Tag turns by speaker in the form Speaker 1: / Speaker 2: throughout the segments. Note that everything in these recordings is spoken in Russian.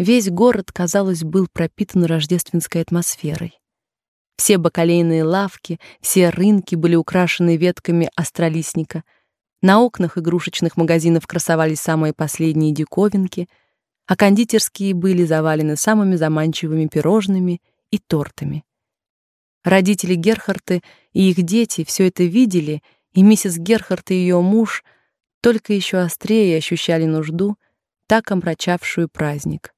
Speaker 1: Весь город, казалось, был пропитан рождественской атмосферой. Все бакалейные лавки, все рынки были украшены ветками астролистника. На окнах игрушечных магазинов красовались самые последние диковинки, а кондитерские были завалены самыми заманчивыми пирожными и тортами. Родители Герхарты и их дети все это видели, и миссис Герхарт и ее муж только еще острее ощущали нужду, так омрачавшую праздник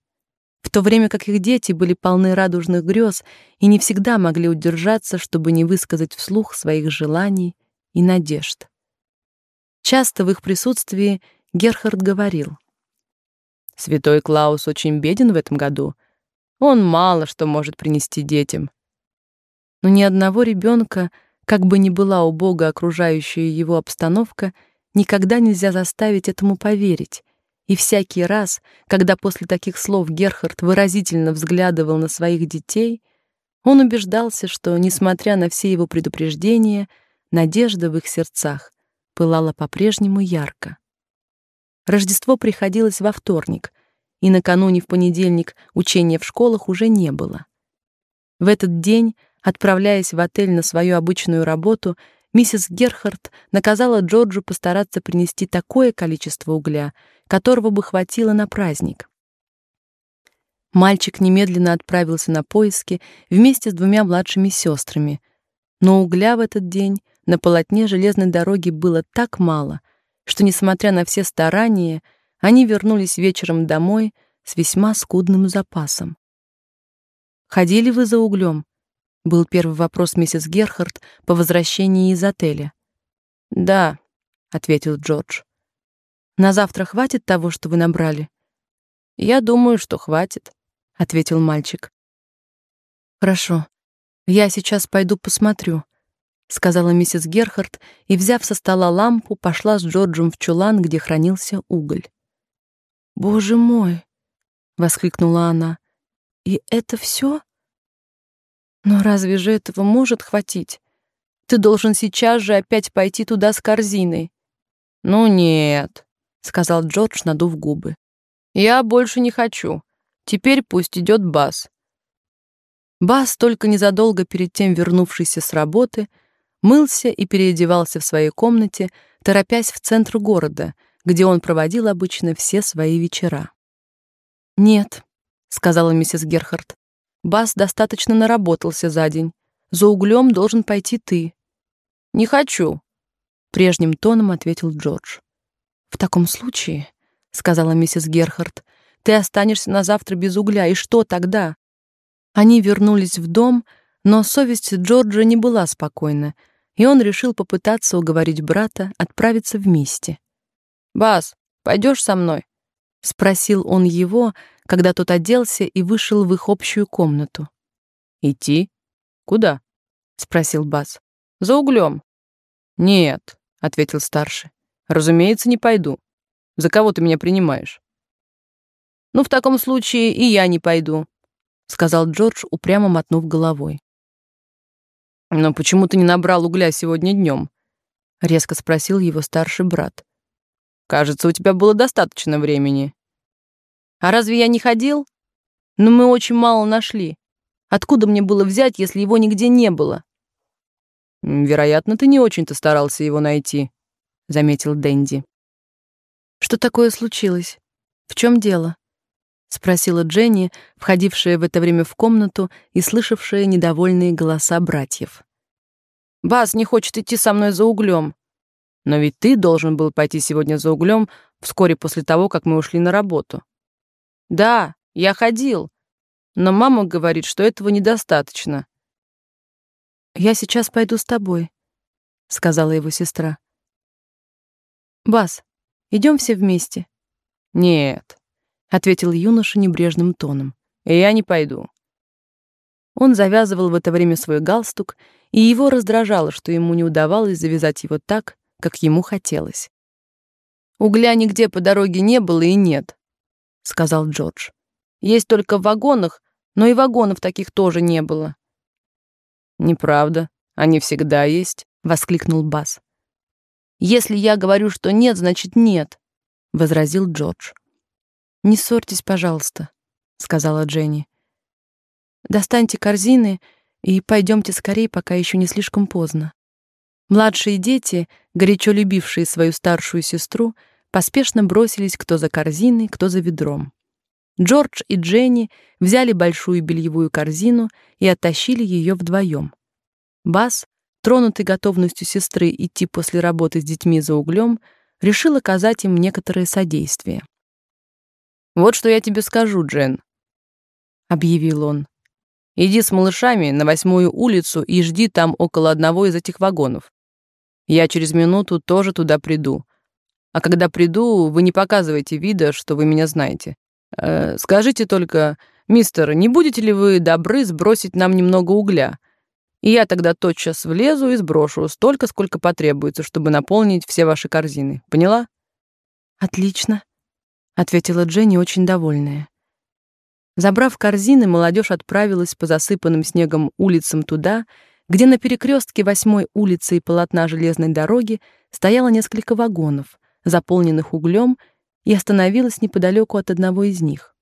Speaker 1: то время как их дети были полны радужных грез и не всегда могли удержаться, чтобы не высказать вслух своих желаний и надежд. Часто в их присутствии Герхард говорил: "Святой Клаус очень беден в этом году. Он мало что может принести детям. Но ни одного ребенка, как бы ни была убога окружающая его обстановка, никогда нельзя заставить этому поверить, и всякий раз, когда после таких слов Герхард выразительно взглядывал на своих детей, он убеждался, что, несмотря на все его предупреждения, надежда в их сердцах пылала по-прежнему ярко. Рождество приходилось во вторник, и накануне в понедельник учения в школах уже не было. В этот день, отправляясь в отель на свою обычную работу, миссис Герхард наказала Джорджу постараться принести такое количество угля, которого бы хватило на праздник. Мальчик немедленно отправился на поиски вместе с двумя младшими сестрами, но угля в этот день на полотне железной дороги было так мало, что, несмотря на все старания, они вернулись вечером домой с весьма скудным запасом. «Ходили вы за углем?» — был первый вопрос миссис Герхард по возвращении из отеля. «Да», — ответил Джордж. На завтра хватит того, что вы набрали? Я думаю, что хватит, ответил мальчик. Хорошо. Я сейчас пойду посмотрю, сказала миссис Герхард и, взяв со стола лампу, пошла с Джорджем в чулан, где хранился уголь. Боже мой, воскликнула она. И это все? Но разве же этого может хватить? Ты должен сейчас же опять пойти туда с корзиной. Ну нет, сказал Джордж, надув губы. Я больше не хочу. Теперь пусть идет Бас. Бас, только незадолго перед тем вернувшийся с работы, мылся и переодевался в своей комнате, торопясь в центр города, где он проводил обычно все свои вечера. «Нет», — сказала миссис Герхард, — «Бас достаточно наработался за день. За углем должен пойти ты». «Не хочу», — прежним тоном ответил Джордж. В таком случае, сказала миссис Герхард, ты останешься на завтра без угля, и что тогда? Они вернулись в дом, но совесть Джорджа не была спокойна, и он решил попытаться уговорить брата отправиться вместе. "Бас, пойдешь со мной?" спросил он его, когда тот оделся и вышел в их общую комнату. "Идти? Куда?" спросил Бас. "За углем». "Нет", ответил старший. Разумеется, не пойду. За кого ты меня принимаешь? Ну, в таком случае и я не пойду, сказал Джордж, упрямо мотнув головой. Но почему ты не набрал угля сегодня днем? резко спросил его старший брат. Кажется, у тебя было достаточно времени. А разве я не ходил? Но мы очень мало нашли. Откуда мне было взять, если его нигде не было? Вероятно, ты не очень-то старался его найти, заметил Дэнди. Что такое случилось? В чем дело? спросила Дженни, входившая в это время в комнату и слышавшая недовольные голоса братьев. Бас не хочет идти со мной за углем. Но ведь ты должен был пойти сегодня за углем вскоре после того, как мы ушли на работу. Да, я ходил, но мама говорит, что этого недостаточно. Я сейчас пойду с тобой, сказала его сестра. Бас, идем все вместе. Нет, ответил юноша небрежным тоном. Я не пойду. Он завязывал в это время свой галстук, и его раздражало, что ему не удавалось завязать его так, как ему хотелось. Угля нигде по дороге не было и нет, сказал Джордж. Есть только в вагонах, но и вагонов таких тоже не было. Неправда, они всегда есть, воскликнул Бас. Если я говорю, что нет, значит нет, возразил Джордж. Не ссорьтесь, пожалуйста, сказала Дженни. Достаньте корзины и пойдемте скорее, пока еще не слишком поздно. Младшие дети, горячо любившие свою старшую сестру, поспешно бросились кто за корзиной, кто за ведром. Джордж и Дженни взяли большую бельевую корзину и оттащили ее вдвоем. Бас, тронутый готовностью сестры идти после работы с детьми за углем, решил оказать им некоторое содействие. «Вот что я тебе скажу, Джен», — объявил он. «Иди с малышами на восьмую улицу и жди там около одного из этих вагонов. Я через минуту тоже туда приду. А когда приду, вы не показывайте вида, что вы меня знаете. Э, скажите только, мистер, не будете ли вы добры сбросить нам немного угля? И я тогда тотчас влезу и сброшу столько, сколько потребуется, чтобы наполнить все ваши корзины. Поняла?
Speaker 2: Отлично, ответила Дженни, очень довольная. Забрав корзины, молодежь отправилась по засыпанным снегом улицам туда, где на перекрестке восьмой улицы и полотна железной дороги стояло несколько вагонов, заполненных углем, и остановилась неподалеку от одного из них.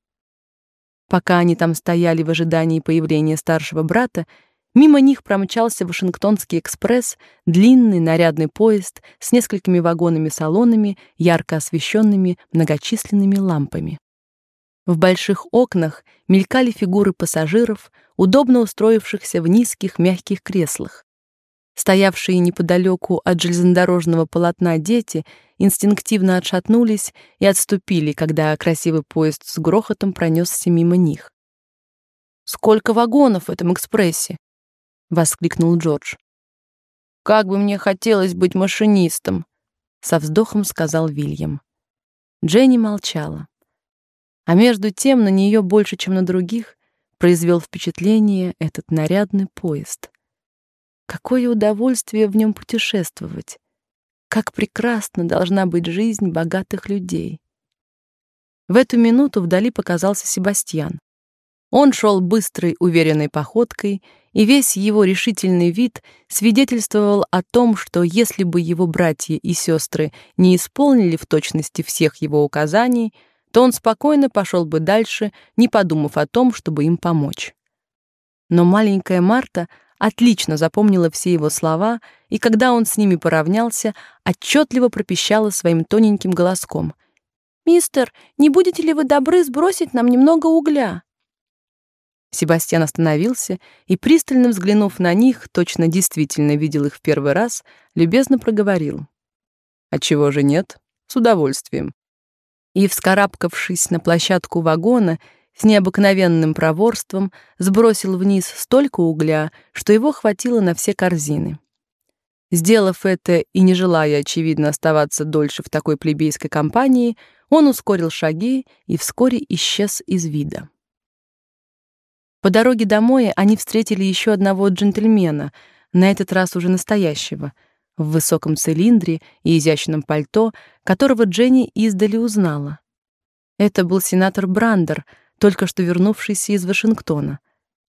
Speaker 2: Пока они там стояли в ожидании появления старшего брата, мимо них промчался Вашингтонский экспресс, длинный нарядный поезд с несколькими вагонами-салонами, ярко освещенными многочисленными лампами. В больших окнах мелькали фигуры пассажиров, удобно устроившихся в низких мягких креслах. Стоявшие неподалеку от железнодорожного полотна дети инстинктивно отшатнулись и отступили, когда красивый поезд с грохотом пронесся мимо них. «Сколько вагонов в этом экспрессе!» — воскликнул Джордж. «Как бы мне хотелось быть машинистом!» — со вздохом сказал Вильям. Дженни молчала. А между тем на нее больше, чем на других, произвел впечатление этот нарядный поезд. Какое удовольствие в нем путешествовать! Как прекрасна должна быть жизнь богатых людей! В эту минуту вдали показался Себастьян. Он шел быстрой, уверенной походкой, и весь его решительный вид свидетельствовал о том, что если бы его братья и сестры не исполнили в точности всех его указаний, то он спокойно пошел бы дальше, не подумав о том, чтобы им помочь. Но маленькая Марта отлично запомнила все его слова, и когда он с ними поравнялся, отчетливо пропищала своим тоненьким голоском: "Мистер, не будете ли вы добры сбросить нам немного угля?" Себастьян остановился и пристально взглянув на них, точно действительно видел их в первый раз, любезно проговорил: "А чего же нет? С удовольствием". И вскарабкавшись на площадку вагона, с необыкновенным проворством сбросил вниз столько угля, что его хватило на все корзины. Сделав это и не желая, очевидно, оставаться дольше в такой плебейской компании, он ускорил шаги и вскоре исчез из вида. По дороге домой они встретили еще одного джентльмена, на этот раз уже настоящего, в высоком цилиндре и изящном пальто, которого Дженни издали узнала. Это был сенатор Брандер, только что вернувшийся из Вашингтона.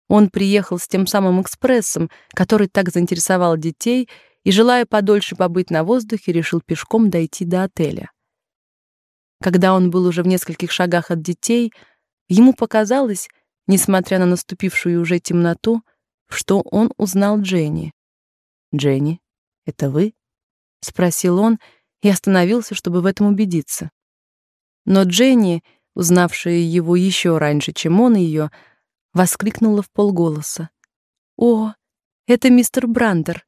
Speaker 2: Он приехал с тем самым экспрессом, который так заинтересовал детей, и, желая подольше побыть на воздухе, решил пешком дойти до отеля. Когда он был уже в нескольких шагах от детей, ему показалось, несмотря на наступившую уже темноту, что он узнал Дженни. «Дженни, это вы?» — спросил он и остановился, чтобы в этом убедиться. Но Дженни узнавшая его еще раньше, чем он ее, воскликнула в полголоса: "О, это мистер Брандер!"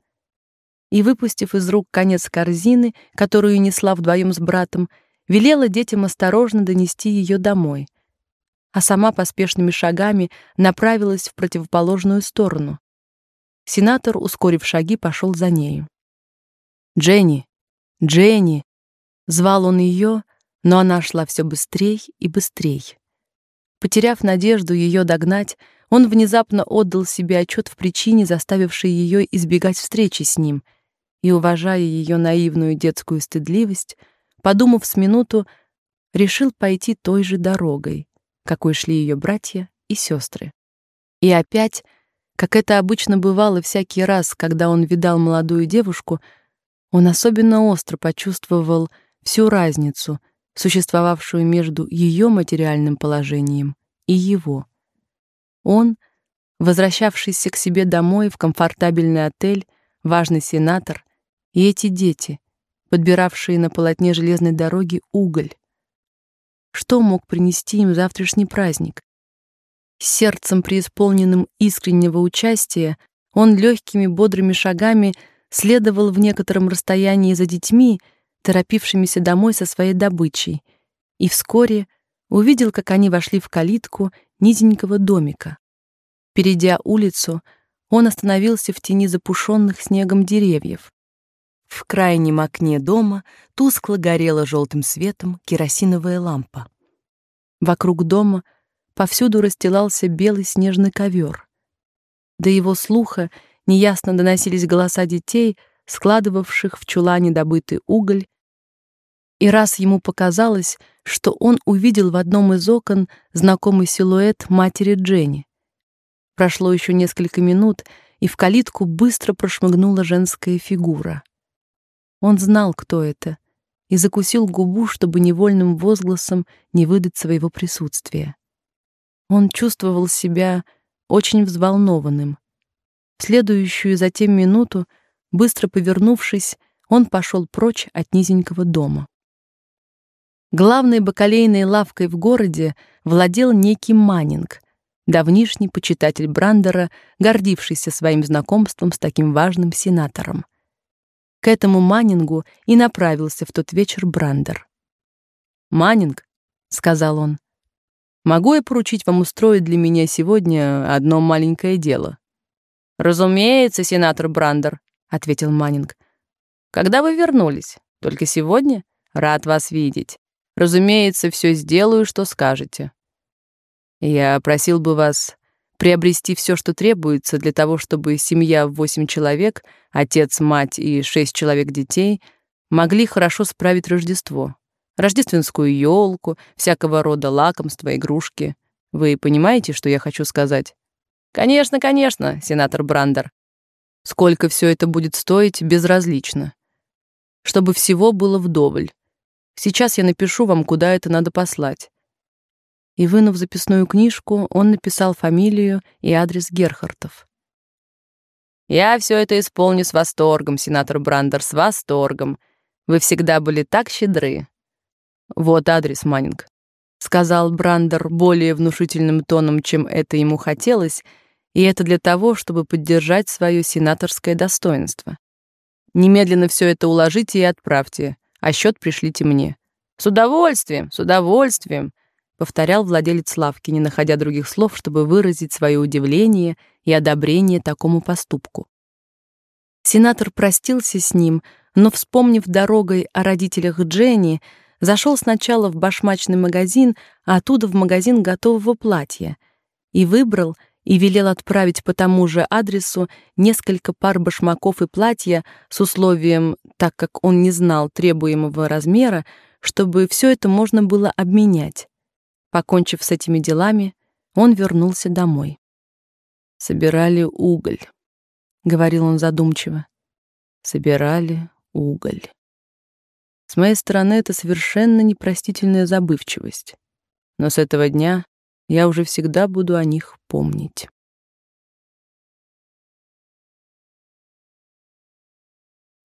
Speaker 2: И выпустив из рук конец корзины, которую несла вдвоем с братом, велела детям осторожно донести ее домой, а сама поспешными шагами направилась в противоположную сторону. Сенатор, ускорив шаги, пошел за нею. "Дженни, Дженни!" звал он ее, но она шла все быстрей и быстрей. Потеряв надежду ее догнать, он внезапно отдал себе отчет в причине, заставившей ее избегать встречи с ним, и, уважая ее наивную детскую стыдливость, подумав с минуту, решил пойти той же дорогой, какой шли ее братья и сестры. И опять, как это обычно бывало всякий раз, когда он видал молодую девушку, он особенно остро почувствовал всю разницу — существовавшую между ее материальным положением
Speaker 1: и его. Он, возвращавшийся к себе домой в комфортабельный отель, важный сенатор, и эти дети, подбиравшие на полотне железной дороги уголь. Что мог принести им завтрашний праздник? С сердцем преисполненным искреннего участия он легкими бодрыми шагами следовал в некотором расстоянии за детьми, торопившимися домой со своей добычей, и вскоре увидел, как они вошли в калитку низенького домика. Перейдя улицу, он остановился в тени запушенных снегом деревьев. В крайнем окне дома тускло горела желтым светом керосиновая лампа. Вокруг дома повсюду расстилался белый снежный ковер. До его слуха неясно доносились голоса детей, складывавших в чулане добытый уголь, и раз ему показалось, что он увидел в одном из окон знакомый силуэт матери Дженни. Прошло еще несколько минут, и в калитку быстро прошмыгнула женская фигура. Он знал, кто это, и закусил губу, чтобы невольным возгласом не выдать своего присутствия. Он чувствовал себя очень взволнованным. В следующую затем минуту, быстро повернувшись, он пошел прочь от низенького дома. Главной бакалейной лавкой в городе владел некий Маннинг, давнишний почитатель Брандера, гордившийся своим знакомством с таким важным сенатором. К этому Маннингу и направился в тот вечер Брандер. «Маннинг», — сказал он, — «могу я поручить вам устроить для меня сегодня одно маленькое дело?» «Разумеется, сенатор Брандер», — ответил Маннинг. «Когда вы вернулись? Только сегодня? Рад вас видеть. Разумеется, все сделаю, что скажете. Я просил бы вас приобрести все, что требуется для того, чтобы семья в восемь человек, отец, мать и шесть человек детей, могли хорошо справить Рождество. Рождественскую елку, всякого рода лакомства, игрушки. Вы понимаете, что я хочу сказать? Конечно, конечно, сенатор Брандер. Сколько все это будет стоить, безразлично. Чтобы всего было вдоволь. Сейчас я напишу вам, куда это надо послать. И вынув записную книжку, он написал фамилию и адрес Герхартов. Я все это исполню с восторгом, сенатор Брандер, с восторгом. Вы всегда были так щедры. Вот адрес, Маннинг, сказал Брандер более внушительным тоном, чем это ему хотелось, и это для того, чтобы поддержать свое сенаторское достоинство. Немедленно все это уложите и отправьте а счет пришлите мне. С удовольствием, с удовольствием, повторял владелец лавки, не находя других слов, чтобы выразить свое удивление и одобрение такому поступку. Сенатор простился с ним, но, вспомнив дорогой о родителях Дженни, зашел сначала в башмачный магазин, а оттуда в магазин готового платья и выбрал и велел отправить по тому же адресу несколько пар башмаков и платья с условием, так как он не знал требуемого размера, чтобы все это можно было обменять. Покончив с этими делами, он вернулся домой. Собирали уголь, говорил он задумчиво. Собирали уголь. С моей стороны это совершенно непростительная забывчивость. Но с этого дня я уже всегда буду о них помнить.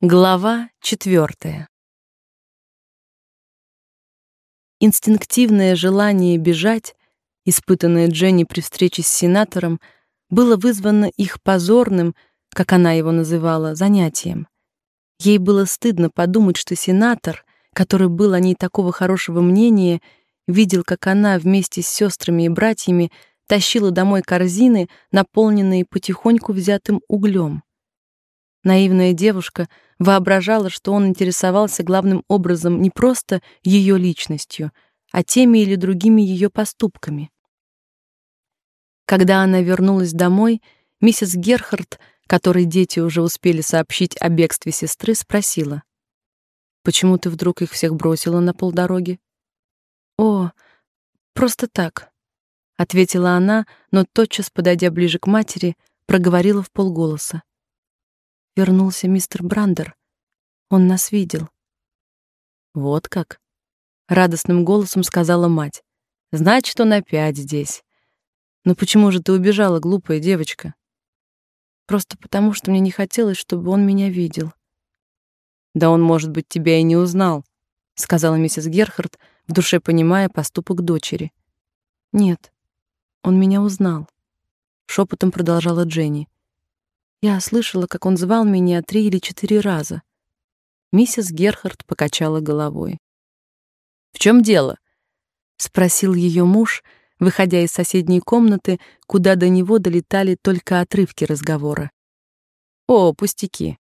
Speaker 1: Глава четвертая. Инстинктивное желание бежать, испытанное Дженни при встрече с сенатором, было вызвано их позорным, как она его называла, занятием. Ей было стыдно подумать, что сенатор, который был о ней такого хорошего мнения, видел, как она вместе с сестрами и братьями тащила домой корзины, наполненные потихоньку взятым углем. Наивная девушка воображала, что он интересовался главным образом не просто ее личностью, а теми или другими ее поступками. Когда она вернулась домой, миссис Герхард, которой дети уже успели сообщить о бегстве сестры, спросила: "Почему ты вдруг их всех бросила на полдороги?" «О, просто так», — ответила она, но тотчас, подойдя ближе к матери, проговорила в полголоса. «Вернулся мистер Брандер. Он нас видел». «Вот как?» — радостным голосом сказала мать. «Значит, он опять здесь.
Speaker 2: Но почему же ты убежала, глупая девочка? Просто потому, что мне не хотелось, чтобы он меня видел. Да он, может быть, тебя и не узнал, сказала миссис Герхард, в душе понимая поступок дочери. Нет. Он меня узнал, шепотом продолжала Дженни. Я слышала, как он звал меня три или четыре раза. Миссис Герхард покачала головой. В чем дело? спросил ее муж, выходя из соседней комнаты, куда до него долетали только отрывки разговора. О, пустяки,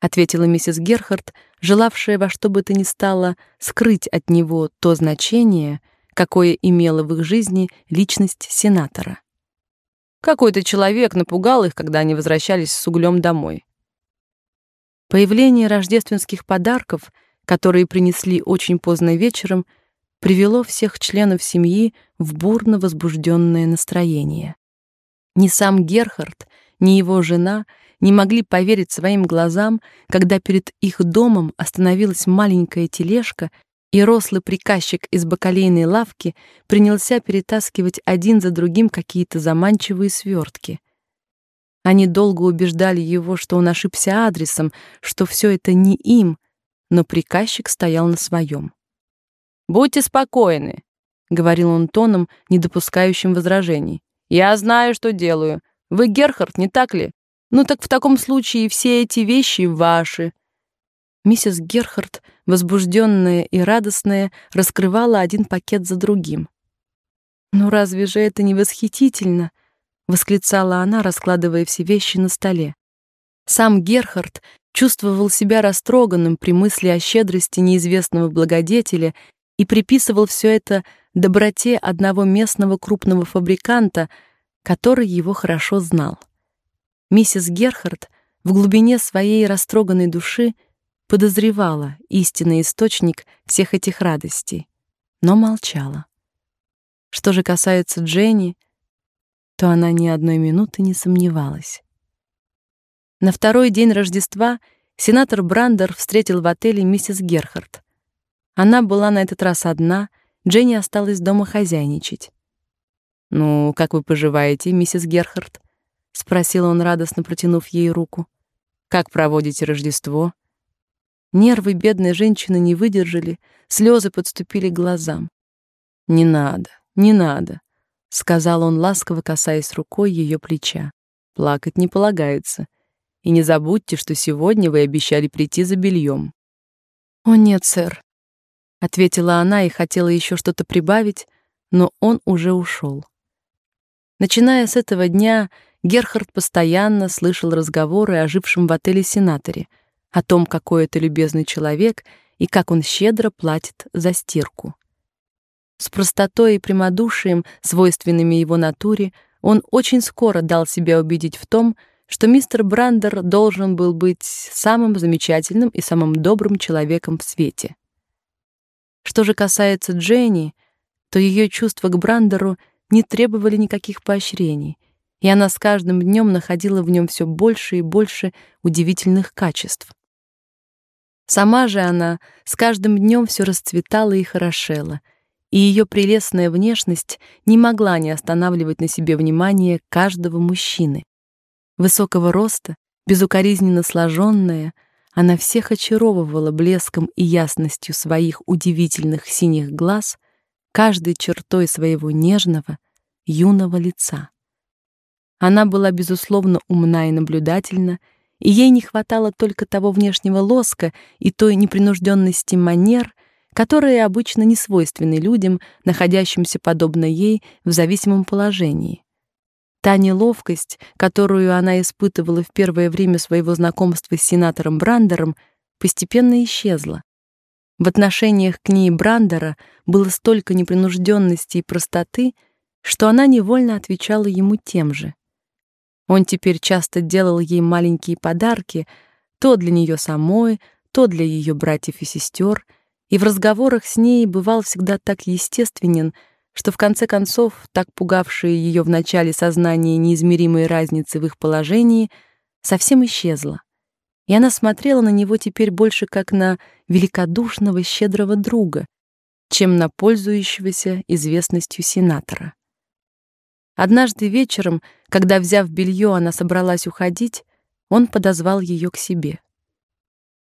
Speaker 2: ответила миссис Герхард, желавшая во что бы то ни стало скрыть от него то значение, какое имела в их жизни личность сенатора. Какой-то человек напугал их, когда они возвращались с углем домой. Появление рождественских подарков, которые принесли очень поздно вечером, привело всех членов семьи в бурно возбужденное настроение. Ни сам Герхард, ни его жена не могли поверить своим глазам, когда перед их домом остановилась маленькая тележка, и рослый приказчик из бакалейной лавки принялся перетаскивать один за другим какие-то заманчивые свертки. Они долго убеждали его, что он ошибся адресом, что все это не им, но приказчик стоял на своем. Будьте спокойны, говорил он тоном, не допускающим возражений. Я знаю, что делаю. Вы Герхард, не так ли? Ну так в таком случае все эти вещи ваши. Миссис Герхард, возбужденная и радостная, раскрывала один пакет за другим. "Ну разве же это не восхитительно?" восклицала она, раскладывая все вещи на столе. Сам Герхард чувствовал себя растроганным при мысли о щедрости неизвестного благодетеля и приписывал все это доброте одного местного крупного фабриканта, который его хорошо знал. Миссис Герхард в глубине своей растроганной души подозревала истинный источник всех этих радостей, но молчала. Что же касается Дженни, то она ни одной минуты не сомневалась. На второй день Рождества сенатор Брандер встретил в отеле миссис Герхард. Она была на этот раз одна, Дженни осталась дома хозяйничать. «Ну, как вы поживаете, миссис Герхард?» — спросил он, радостно протянув ей руку. «Как проводите Рождество?» Нервы бедной женщины не выдержали, слезы подступили к глазам. «Не надо, не надо», — сказал он, ласково касаясь рукой ее плеча. «Плакать не полагается. И не забудьте, что сегодня вы обещали прийти за бельем». «О нет, сэр», ответила она и хотела еще что-то прибавить, но он уже ушел. Начиная с этого дня, Герхард постоянно слышал разговоры о жившем в отеле сенаторе, о том, какой это любезный человек и как он щедро платит за стирку. С простотой и прямодушием, свойственными его натуре, он очень скоро дал себя убедить в том, что мистер Брандер должен был быть самым замечательным и самым добрым человеком в свете. Что же касается Дженни, то ее чувства к Брандеру не требовали никаких поощрений, и она с каждым днем находила в нем все больше и больше удивительных качеств. Сама же она с каждым днем все расцветала и хорошела, и ее прелестная внешность не могла не останавливать на себе внимание каждого мужчины. Высокого роста, безукоризненно сложенная, она всех очаровывала блеском и ясностью своих удивительных синих глаз, каждой чертой своего нежного, юного лица. Она была безусловно умна и наблюдательна, и ей не хватало только того внешнего лоска и той непринужденности манер, которые обычно не свойственны людям, находящимся подобно ей в зависимом положении. Та неловкость, которую она испытывала в первое время своего знакомства с сенатором Брандером, постепенно исчезла. В отношениях к ней Брандера было столько непринужденности и простоты, что она невольно отвечала ему тем же. Он теперь часто делал ей маленькие подарки, то для нее самой, то для ее братьев и сестер, и в разговорах с ней бывал всегда так естественен, что в конце концов, так пугавшее ее в начале сознание неизмеримой разницы в их положении, совсем исчезло. И она смотрела на него теперь больше как на великодушного, щедрого друга, чем на пользующегося известностью сенатора.
Speaker 1: Однажды вечером, когда, взяв белье, она собралась уходить, он подозвал ее к себе.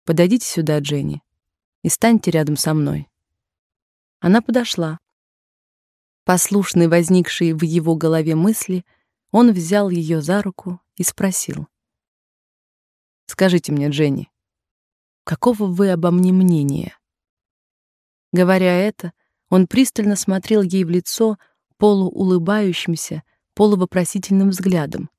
Speaker 1: «Подойдите сюда, Дженни, и станьте рядом со мной». Она подошла. Послушный возникшей в его голове мысли, он взял ее за руку и спросил. «Скажите мне, Дженни, какого вы обо мне мнения?» Говоря это, он пристально смотрел ей в лицо полуулыбающимся, полувопросительным взглядом.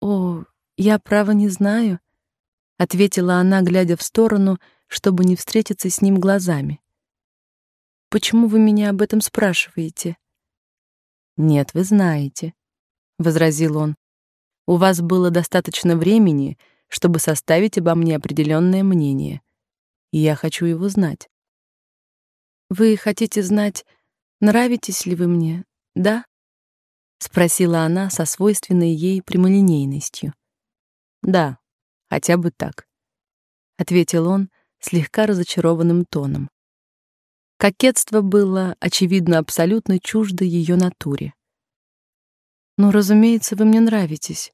Speaker 1: «О, я право не знаю», — ответила она, глядя в сторону, чтобы не встретиться с ним глазами. «Почему вы меня об этом спрашиваете?» «Нет, вы знаете», — возразил он. «У вас было достаточно времени, чтобы составить обо мне определенное мнение, и я хочу его знать». Вы хотите знать, нравитесь ли вы мне, да? спросила она со свойственной ей прямолинейностью. Да, хотя бы так, ответил он слегка разочарованным тоном. Кокетство было очевидно абсолютно чуждо ее натуре. "Ну, разумеется, вы мне нравитесь",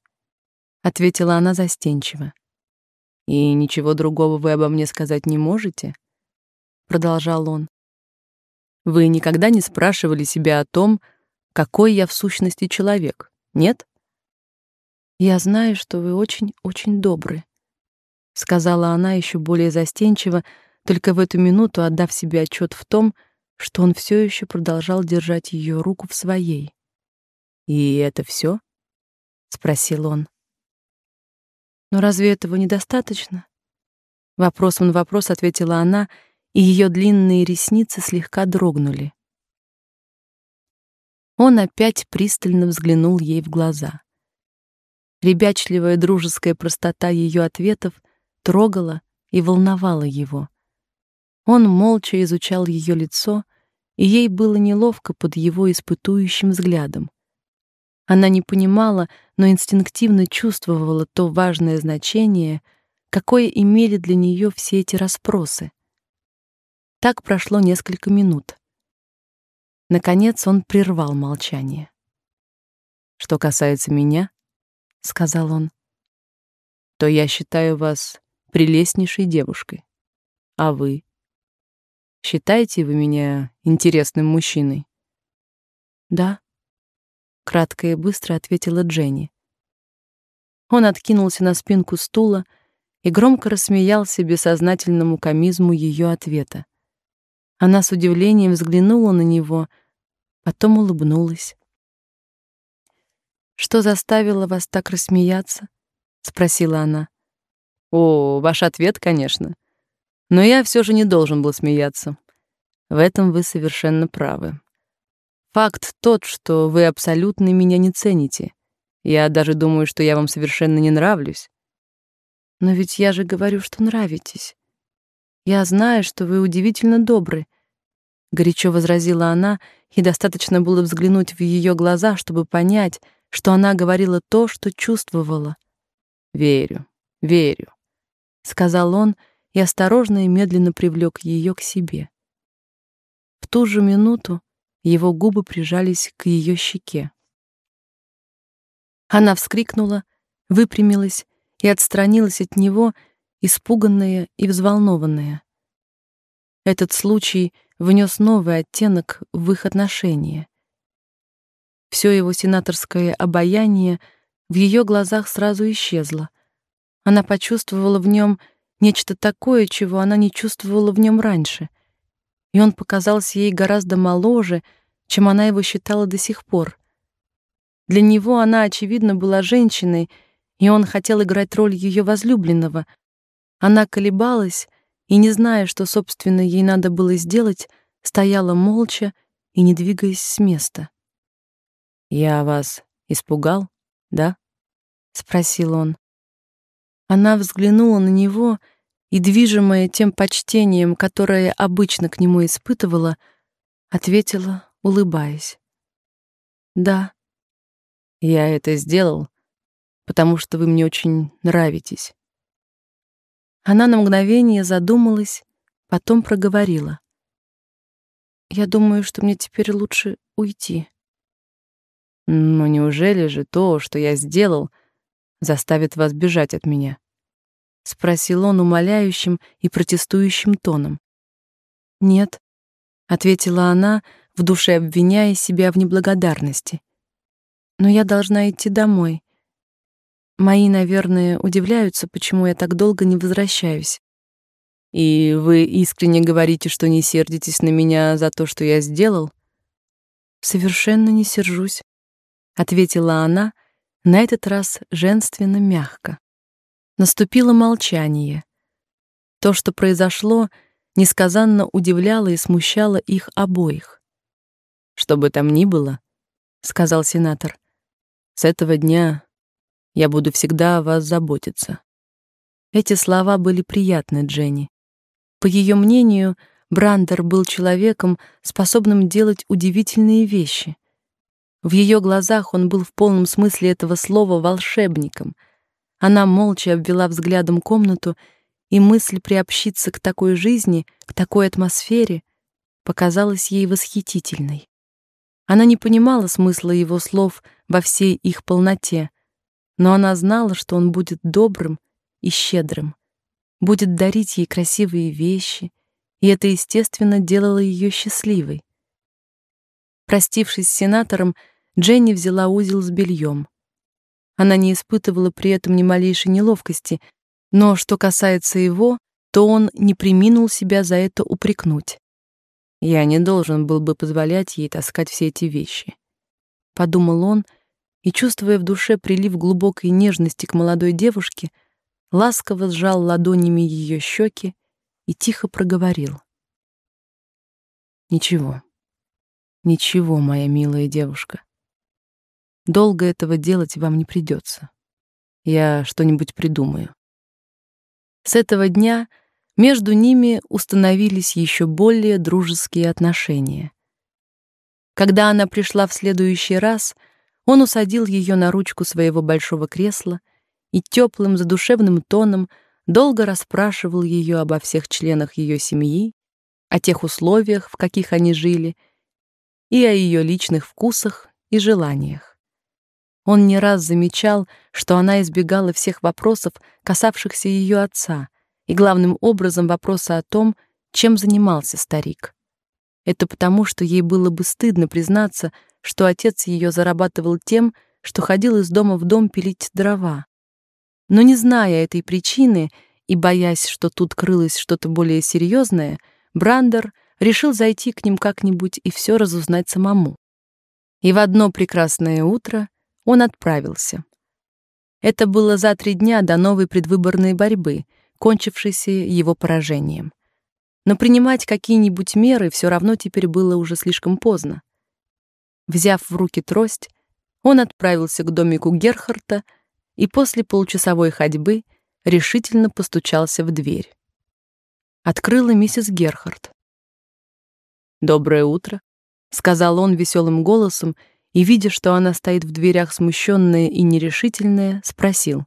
Speaker 1: ответила она застенчиво. "И ничего другого вы обо мне сказать не можете?" продолжал он. Вы никогда не спрашивали себя о том, какой я в сущности человек, нет? Я знаю, что вы очень-очень добры, сказала она еще более застенчиво, только в эту минуту отдав себе отчет в том, что он все еще продолжал держать ее руку в своей. И это все? спросил он. Но разве этого недостаточно? Вопросом на вопрос ответила она и ее длинные ресницы слегка дрогнули. Он опять пристально взглянул ей в глаза. Ребячливая дружеская простота ее ответов трогала и волновала его. Он молча изучал ее лицо, и ей было неловко под его испытующим взглядом. Она не понимала, но инстинктивно чувствовала то важное значение, какое имели для нее все эти расспросы. Так прошло несколько минут. Наконец он прервал молчание. Что касается меня, сказал он, то я считаю вас прелестнейшей девушкой. А вы? Считаете вы меня интересным мужчиной? Да, кратко и быстро ответила Дженни. Он откинулся на спинку стула и громко рассмеялся бессознательному комизму ее ответа. Она с удивлением взглянула на него, потом улыбнулась. Что заставило вас так рассмеяться? спросила она. О, ваш ответ, конечно. Но я все же не должен был смеяться. В этом вы совершенно правы. Факт тот, что вы абсолютно меня не цените. Я даже думаю, что я вам совершенно не нравлюсь. Но ведь я же говорю, что нравитесь. Я знаю, что вы удивительно добры, горячо возразила она, и достаточно было взглянуть в ее глаза, чтобы понять, что она говорила то, что чувствовала. Верю, верю, сказал он и осторожно и медленно привлек ее к себе. В ту же минуту его губы прижались к ее щеке. Она вскрикнула, выпрямилась и отстранилась от него, испуганная и взволнованная. Этот случай внес новый оттенок в их отношения. Все его сенаторское обаяние в ее глазах сразу исчезло. Она почувствовала в нем нечто такое, чего она не чувствовала в нем раньше. И он показался ей гораздо моложе, чем она его считала до сих пор. Для него она очевидно была женщиной, и он хотел играть роль ее возлюбленного. Она колебалась, и, не зная, что, собственно, ей надо было сделать, стояла молча и не двигаясь с места. «Я вас испугал, да?» — спросил он. Она взглянула на него и, движимая тем почтением, которое обычно к нему испытывала, ответила, улыбаясь. «Да, я это сделал, потому что вы мне очень нравитесь. Она на мгновение задумалась, потом проговорила. «Я думаю, что мне теперь лучше уйти».
Speaker 2: Но неужели же то, что я сделал, заставит вас бежать от меня? спросил он умоляющим и протестующим тоном.
Speaker 1: Нет, ответила она, в душе обвиняя себя в неблагодарности. Но я должна идти домой. Мои, наверное, удивляются, почему я так долго не возвращаюсь.
Speaker 2: И вы искренне говорите, что не сердитесь на меня за то, что я сделал?
Speaker 1: Совершенно не сержусь, ответила она, на этот раз женственно мягко. Наступило молчание. То, что произошло, несказанно удивляло и смущало их обоих.
Speaker 2: Что бы там ни было, сказал сенатор. С этого дня я буду всегда о вас заботиться.
Speaker 1: Эти слова были приятны Дженни. По ее мнению, Брандер был человеком, способным делать удивительные вещи. В ее глазах он был в полном смысле этого слова волшебником. Она молча обвела взглядом комнату, и мысль приобщиться к такой жизни, к такой атмосфере показалась ей восхитительной. Она не понимала смысла его слов во всей их полноте, но она знала, что он будет добрым и щедрым будет дарить ей красивые вещи, и это, естественно, делало ее счастливой. Простившись с сенатором, Дженни взяла узел с бельем. Она не испытывала при этом ни малейшей неловкости, но что касается его, то он не преминул себя за это упрекнуть.
Speaker 2: Я не должен был бы позволять ей таскать все эти вещи,
Speaker 1: подумал он, и чувствуя в душе прилив глубокой нежности к молодой девушке, ласково сжал ладонями ее щеки и тихо проговорил:
Speaker 2: "Ничего. Ничего, моя милая девушка. Долго этого делать вам не придется. Я что-нибудь придумаю".
Speaker 1: С этого дня между ними установились еще более дружеские отношения. Когда она пришла в следующий раз, он усадил ее на ручку своего большого кресла и теплым задушевным тоном долго расспрашивал ее обо всех членах ее семьи, о тех условиях, в каких они жили, и о ее личных вкусах и желаниях. Он не раз замечал, что она избегала всех вопросов, касавшихся ее отца, и главным образом вопроса о том, чем занимался старик. Это потому, что ей было бы стыдно признаться, что отец ее зарабатывал тем, что ходил из дома в дом пилить дрова. Но не зная этой причины и боясь, что тут крылось что-то более серьезное, Брандер решил зайти к ним как-нибудь и все разузнать самому. И в одно прекрасное утро он отправился. Это было за три дня до новой предвыборной борьбы, кончившейся его поражением. Но принимать какие-нибудь меры все равно теперь было уже слишком поздно. Взяв в руки трость, он отправился к домику Герхарта и после получасовой ходьбы решительно постучался в дверь. Открыла миссис Герхард.
Speaker 2: «Доброе утро», — сказал он веселым голосом, и, видя, что она стоит в дверях смущенная и нерешительная, спросил.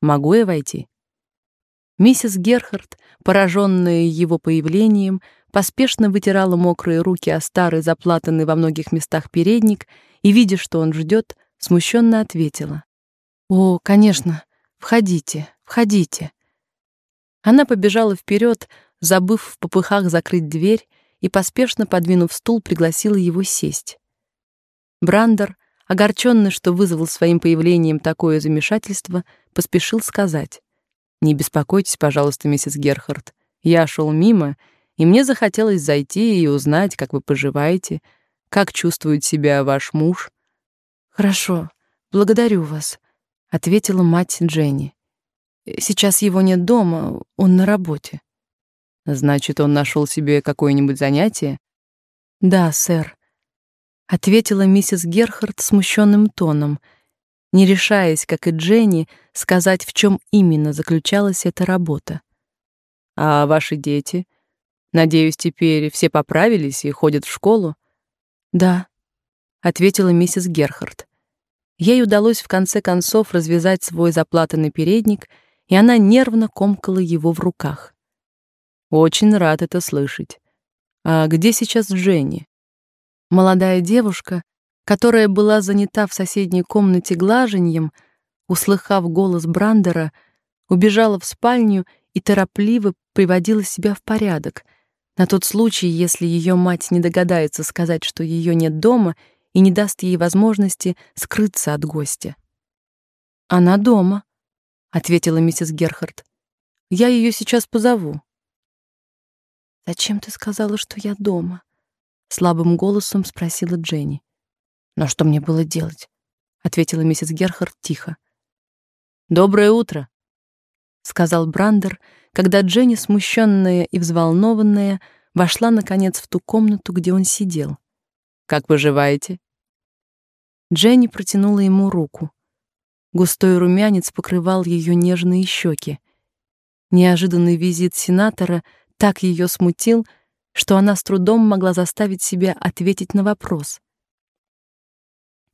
Speaker 2: «Могу я войти?»
Speaker 1: Миссис Герхард, пораженная его появлением, поспешно вытирала мокрые руки о старый заплатанный во многих местах передник и, видя, что он ждет, смущенно ответила. О, конечно. Входите, входите. Она побежала вперед, забыв в попыхах закрыть дверь, и поспешно подвинув стул, пригласила его сесть. Брандер, огорченный, что вызвал своим появлением такое замешательство, поспешил сказать: "Не беспокойтесь, пожалуйста, миссис Герхард. Я шел мимо, и мне захотелось зайти и узнать, как вы поживаете, как чувствует себя ваш муж".
Speaker 2: "Хорошо, благодарю вас", ответила мать Дженни. Сейчас его нет дома, он на работе. Значит, он нашел себе какое-нибудь занятие?
Speaker 1: Да, сэр, ответила миссис Герхард смущенным тоном, не решаясь, как и Дженни, сказать, в чем именно заключалась эта работа.
Speaker 2: А ваши дети? Надеюсь, теперь все поправились и ходят в школу?
Speaker 1: Да, ответила миссис Герхард. Ей удалось в конце концов развязать свой заплатанный передник, и она нервно комкала его в руках.
Speaker 2: Очень рад это слышать. А где сейчас Дженни?
Speaker 1: Молодая девушка,
Speaker 2: которая была занята в соседней комнате глаженьем, услыхав голос Брандера, убежала в спальню и торопливо приводила себя в порядок, на тот случай, если ее мать не догадается сказать, что ее нет дома, и не даст ей возможности скрыться от гостя. Она дома, ответила миссис Герхард. Я ее сейчас позову. Зачем ты сказала, что я дома? слабым голосом спросила Дженни. Но что мне было делать? ответила миссис Герхард тихо. Доброе утро, сказал Брандер, когда Дженни, смущенная и взволнованная, вошла наконец в ту комнату, где он сидел. Как поживаете? Дженни протянула ему руку. Густой румянец покрывал ее нежные щеки. Неожиданный визит сенатора так ее смутил, что она с трудом могла заставить себя ответить на вопрос.